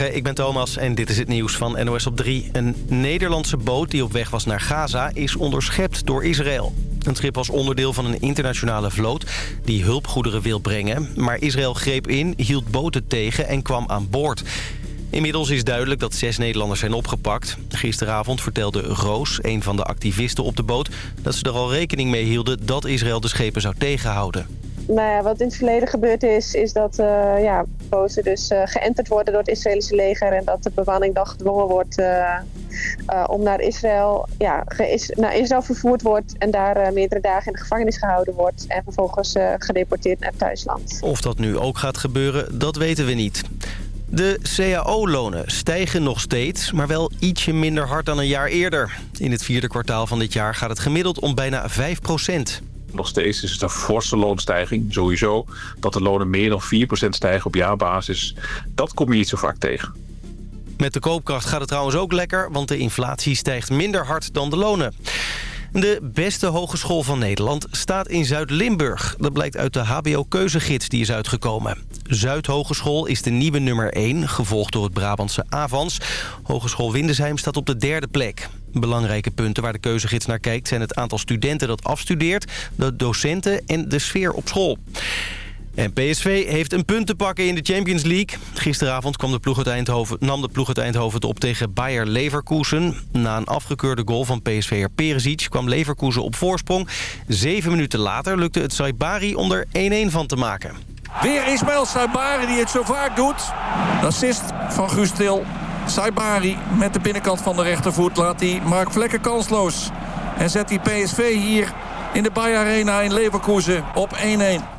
Ik ben Thomas en dit is het nieuws van NOS op 3. Een Nederlandse boot die op weg was naar Gaza is onderschept door Israël. Het schip was onderdeel van een internationale vloot die hulpgoederen wil brengen. Maar Israël greep in, hield boten tegen en kwam aan boord. Inmiddels is duidelijk dat zes Nederlanders zijn opgepakt. Gisteravond vertelde Roos, een van de activisten op de boot... dat ze er al rekening mee hielden dat Israël de schepen zou tegenhouden. Nou ja, wat in het verleden gebeurd is, is dat uh, ja, dus uh, geënterd worden door het Israëlische leger en dat de bemanning dan gedwongen wordt uh, om naar Israël, ja, naar Israël vervoerd wordt en daar meerdere dagen in de gevangenis gehouden wordt en vervolgens gedeporteerd naar thuisland. Of dat nu ook gaat gebeuren, dat weten we niet. De CAO-lonen stijgen nog steeds, maar wel ietsje minder hard dan een jaar eerder. In het vierde kwartaal van dit jaar gaat het gemiddeld om bijna 5 procent. Nog steeds is het een forse loonstijging, sowieso. Dat de lonen meer dan 4% stijgen op jaarbasis, dat kom je niet zo vaak tegen. Met de koopkracht gaat het trouwens ook lekker, want de inflatie stijgt minder hard dan de lonen. De beste hogeschool van Nederland staat in Zuid-Limburg. Dat blijkt uit de HBO-keuzegids die is uitgekomen. Zuidhogeschool is de nieuwe nummer 1, gevolgd door het Brabantse Avans. Hogeschool Windesheim staat op de derde plek. Belangrijke punten waar de keuzegids naar kijkt... zijn het aantal studenten dat afstudeert, de docenten en de sfeer op school. En PSV heeft een punt te pakken in de Champions League. Gisteravond kwam de ploeg uit Eindhoven, nam de ploeg uit Eindhoven het op tegen Bayer Leverkusen. Na een afgekeurde goal van PSV'er Perisic kwam Leverkusen op voorsprong. Zeven minuten later lukte het Saibari om er 1-1 van te maken. Weer Ismail Saibari die het zo vaak doet. Assist van Guus Til. Saibari met de binnenkant van de rechtervoet laat hij Mark Vlekken kansloos. En zet die PSV hier in de Bayer Arena in Leverkusen op 1-1.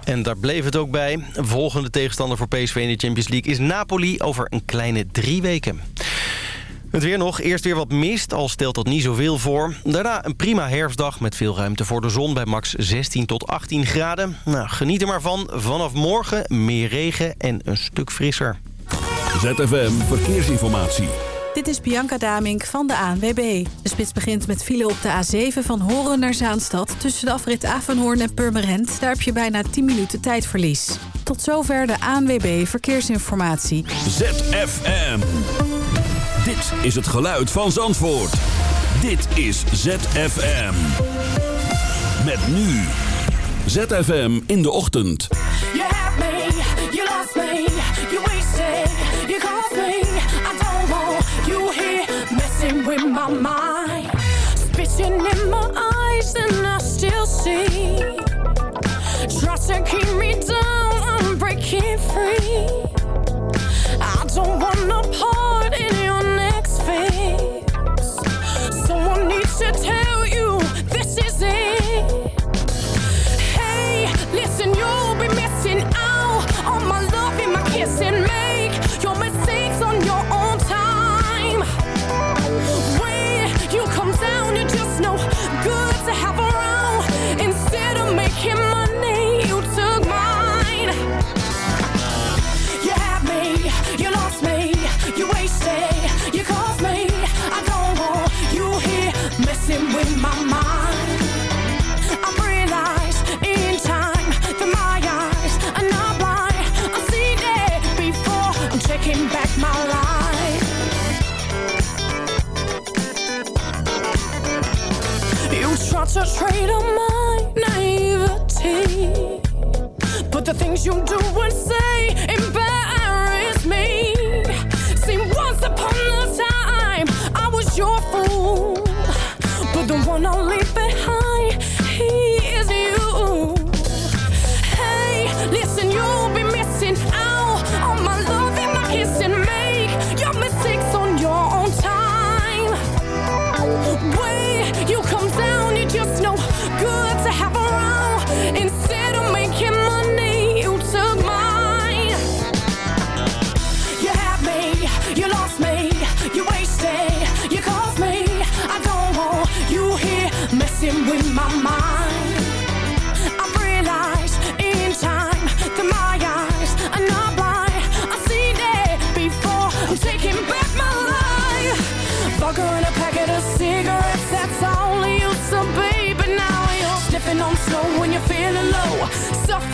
En daar bleef het ook bij. Volgende tegenstander voor PSV in de Champions League is Napoli over een kleine drie weken. Het weer nog. Eerst weer wat mist, al stelt dat niet zoveel voor. Daarna een prima herfstdag met veel ruimte voor de zon bij max 16 tot 18 graden. Nou, geniet er maar van. Vanaf morgen meer regen en een stuk frisser. ZFM Verkeersinformatie. Dit is Bianca Damink van de ANWB. De spits begint met file op de A7 van Horen naar Zaanstad... tussen de afrit Avenhoorn en Purmerend. Daar heb je bijna 10 minuten tijdverlies. Tot zover de ANWB Verkeersinformatie. ZFM. Dit is het geluid van Zandvoort. Dit is ZFM. Met nu. ZFM in de ochtend. You have me, you lost me, you my mind. Spitting in my eyes and I still see. Try to keep me down, Try to trade on my naivety, but the things you do and say embarrass me. See, once upon a time I was your fool, but the one I'll leave behind,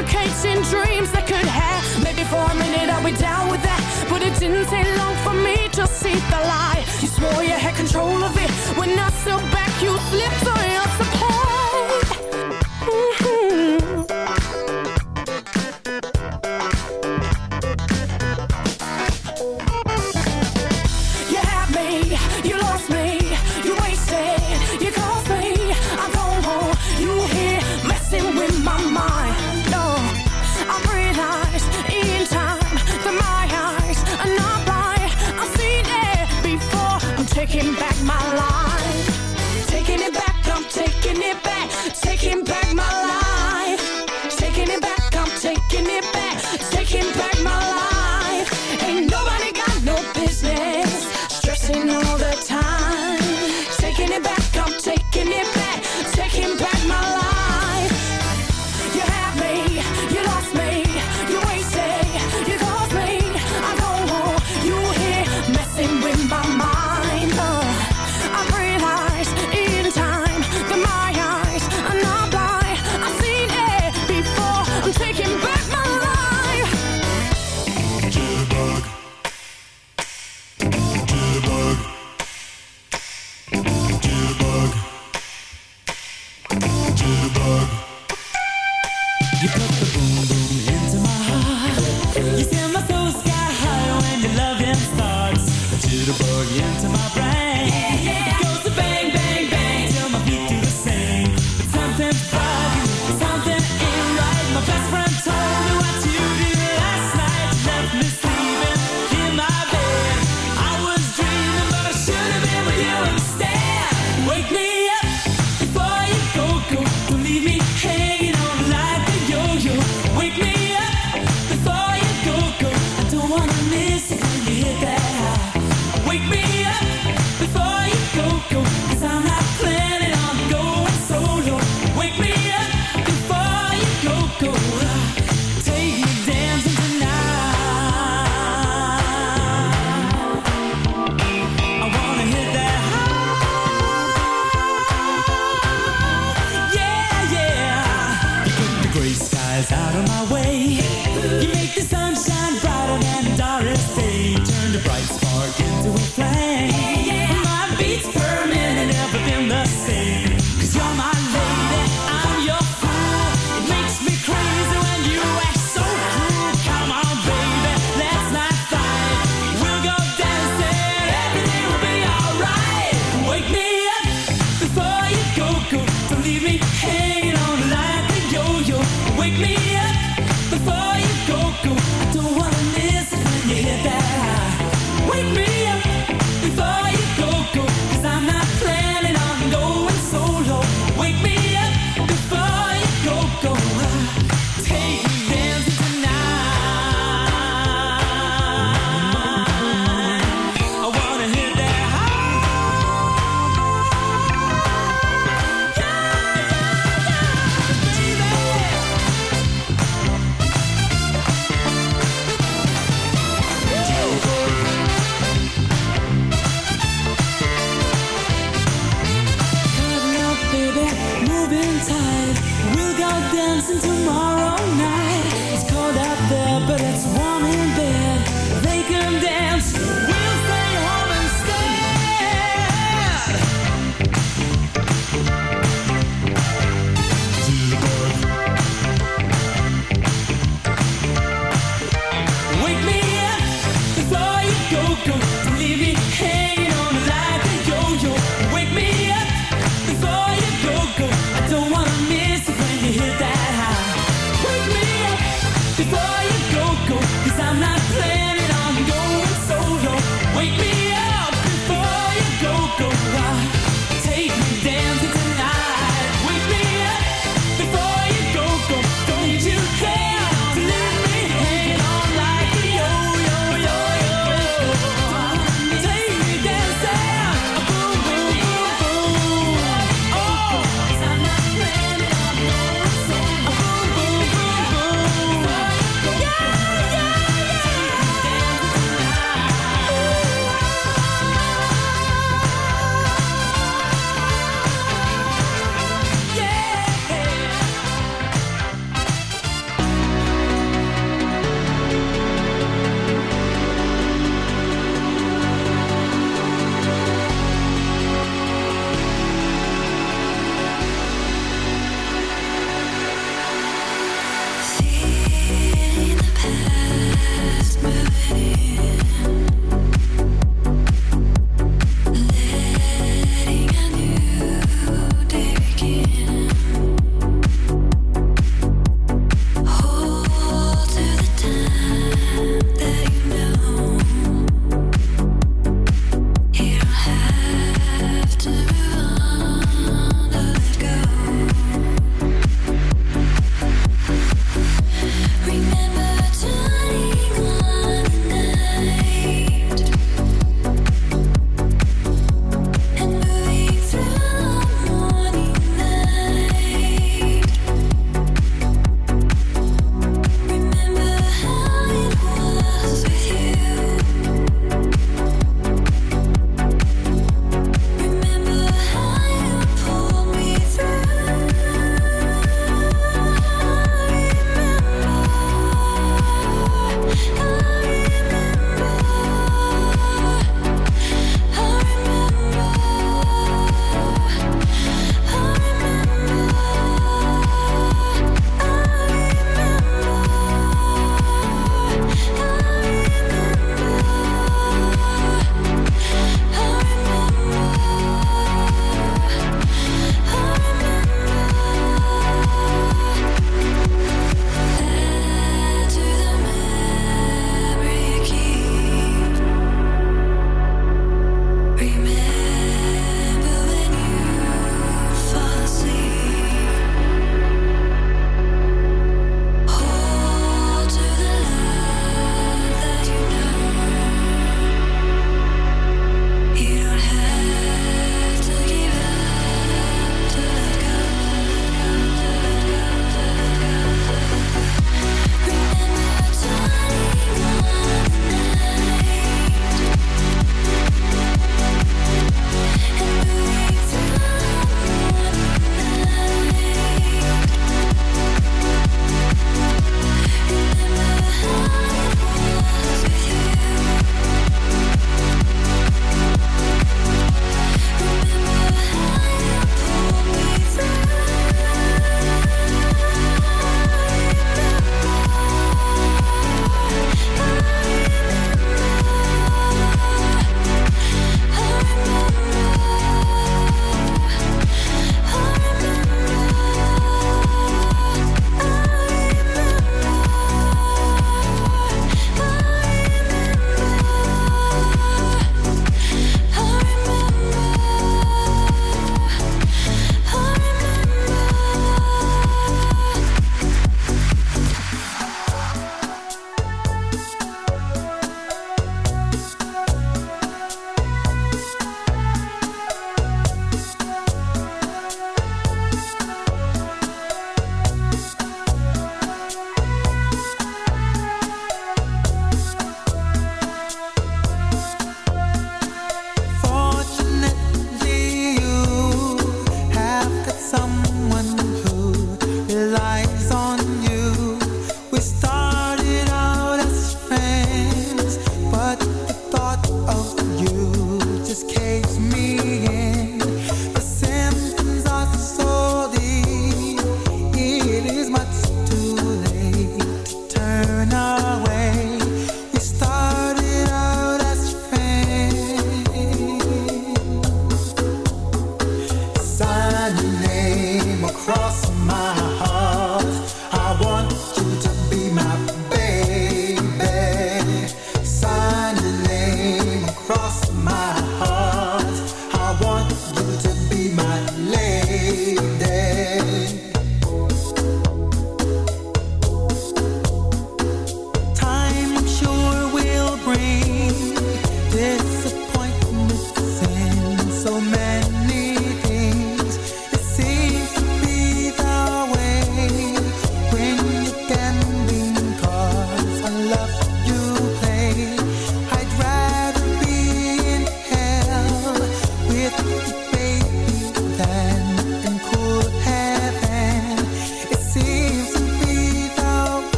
Suffocating dreams that could have. Maybe for a minute I'll be down with that. But it didn't take long for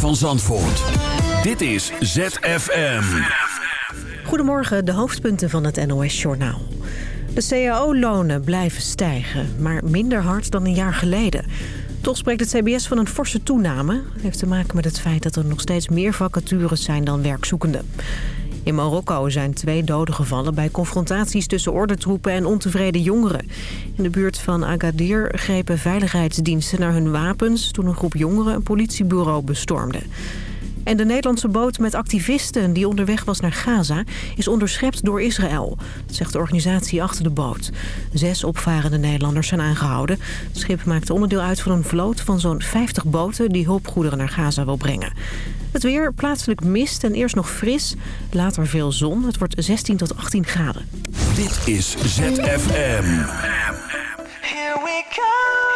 van Zandvoort. Dit is ZFM. Goedemorgen, de hoofdpunten van het NOS-journaal. De cao-lonen blijven stijgen, maar minder hard dan een jaar geleden. Toch spreekt het CBS van een forse toename. Dat heeft te maken met het feit dat er nog steeds meer vacatures zijn dan werkzoekenden. In Marokko zijn twee doden gevallen bij confrontaties tussen ordentroepen en ontevreden jongeren. In de buurt van Agadir grepen veiligheidsdiensten naar hun wapens toen een groep jongeren een politiebureau bestormde. En de Nederlandse boot met activisten die onderweg was naar Gaza is onderschept door Israël. Dat zegt de organisatie achter de boot. Zes opvarende Nederlanders zijn aangehouden. Het schip maakt onderdeel uit van een vloot van zo'n 50 boten die hulpgoederen naar Gaza wil brengen. Het weer, plaatselijk mist en eerst nog fris. Later veel zon. Het wordt 16 tot 18 graden. Dit is ZFM. Here we go.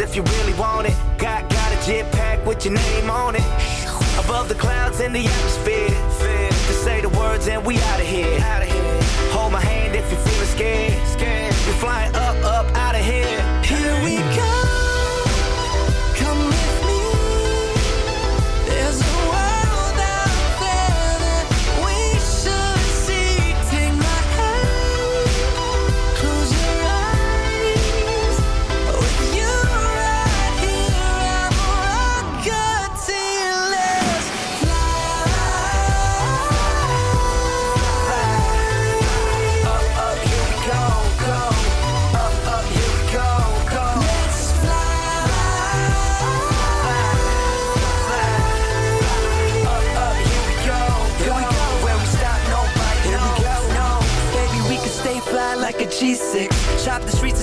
If you really want it. Got, got a jet pack with your name on it. Above the clouds in the atmosphere. To say the words and we out of here. Hold my hand if you're feeling scared. We're flying up, up,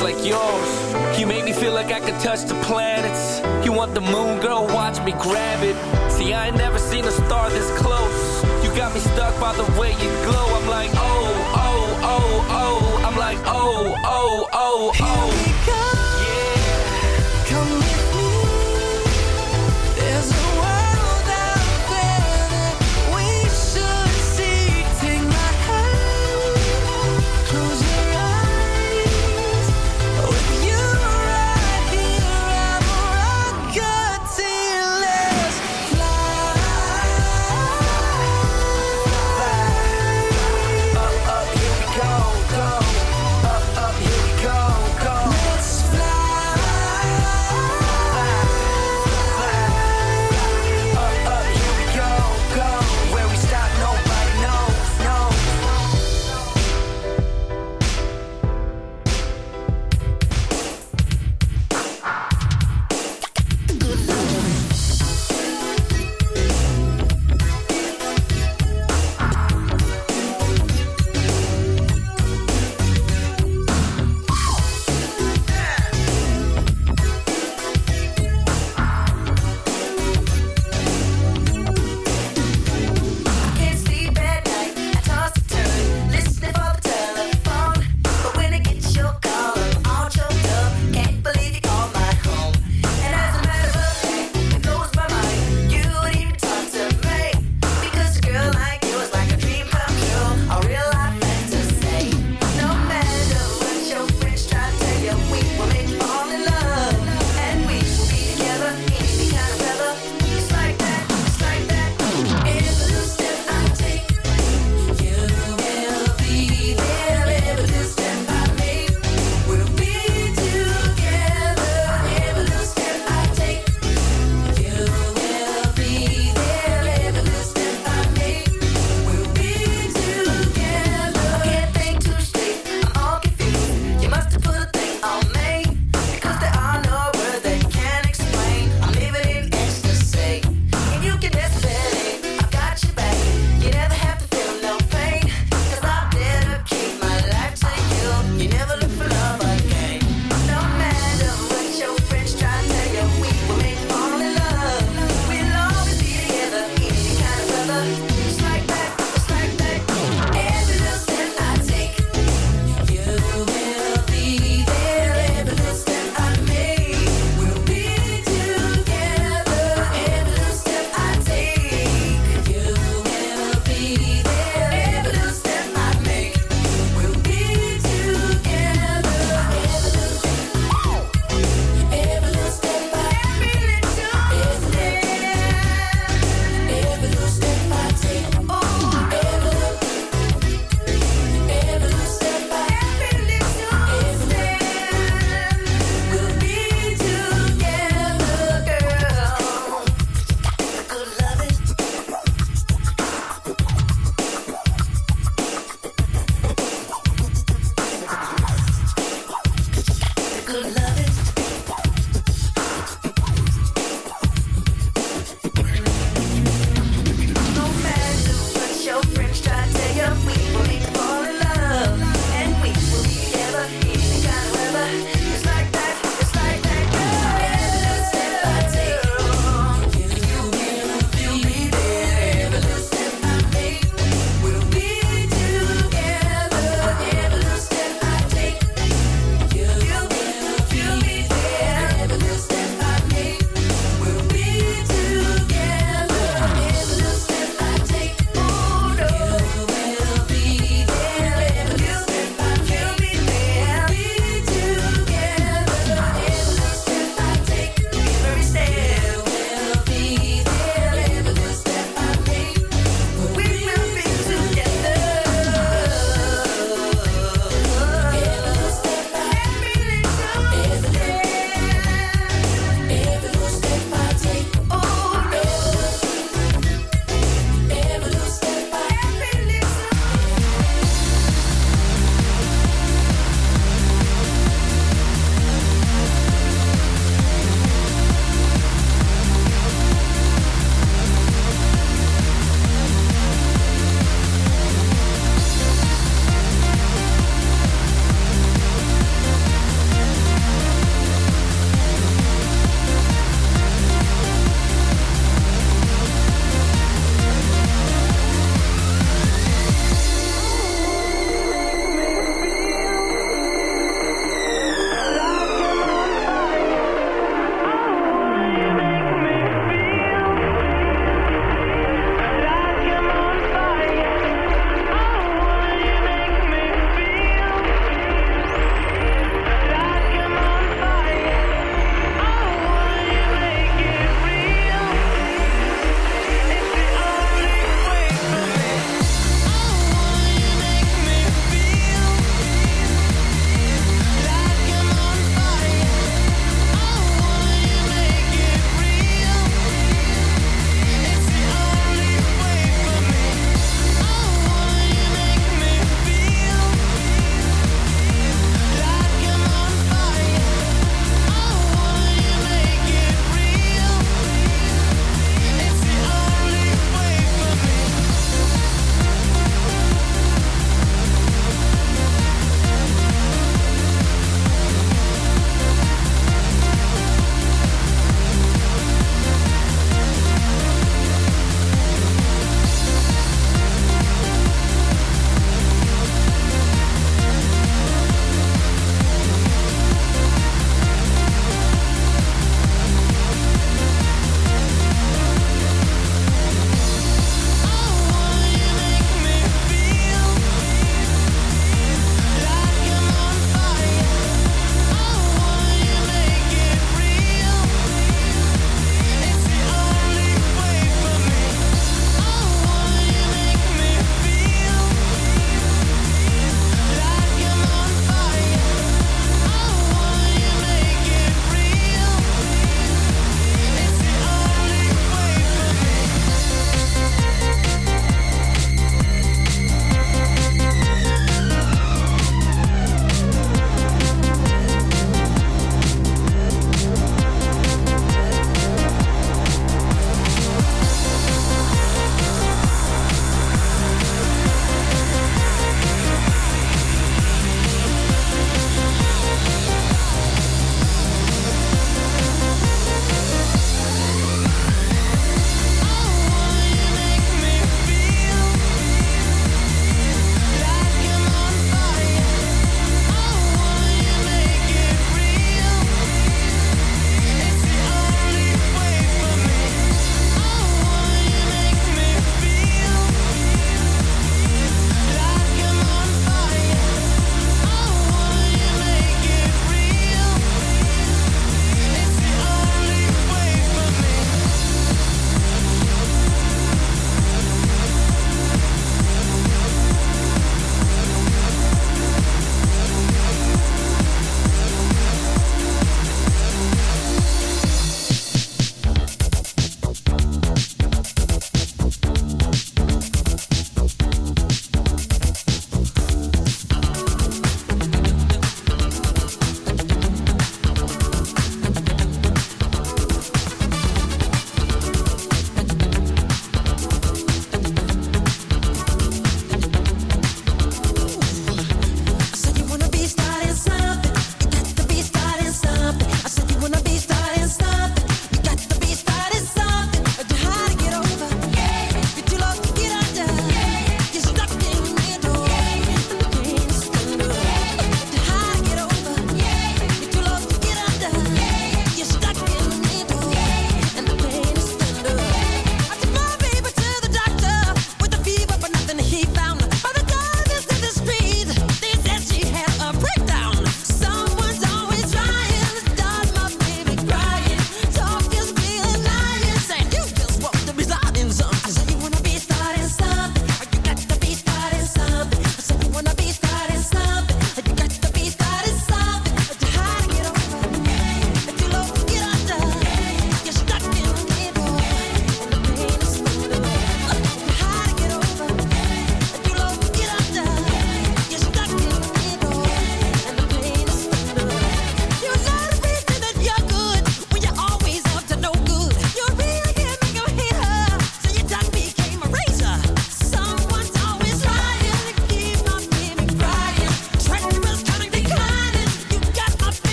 Like yours. You make me feel like I could touch the planets. You want the moon, girl? Watch me grab it. See, I ain't never seen a star this close. You got me stuck by the way you glow.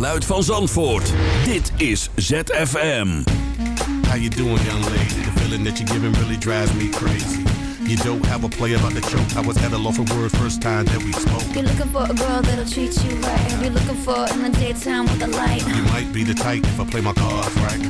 Geluid van Zandvoort. Dit is ZFM. How you doing, young lady? The feeling that you're giving really drives me crazy. You don't have a play about the choke. I was at a loss for words first time that we spoke. You're looking for a girl that'll treat you right. You're looking for in the daytime with the light. You might be the type if I play my cards right.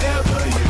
whatever you